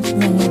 took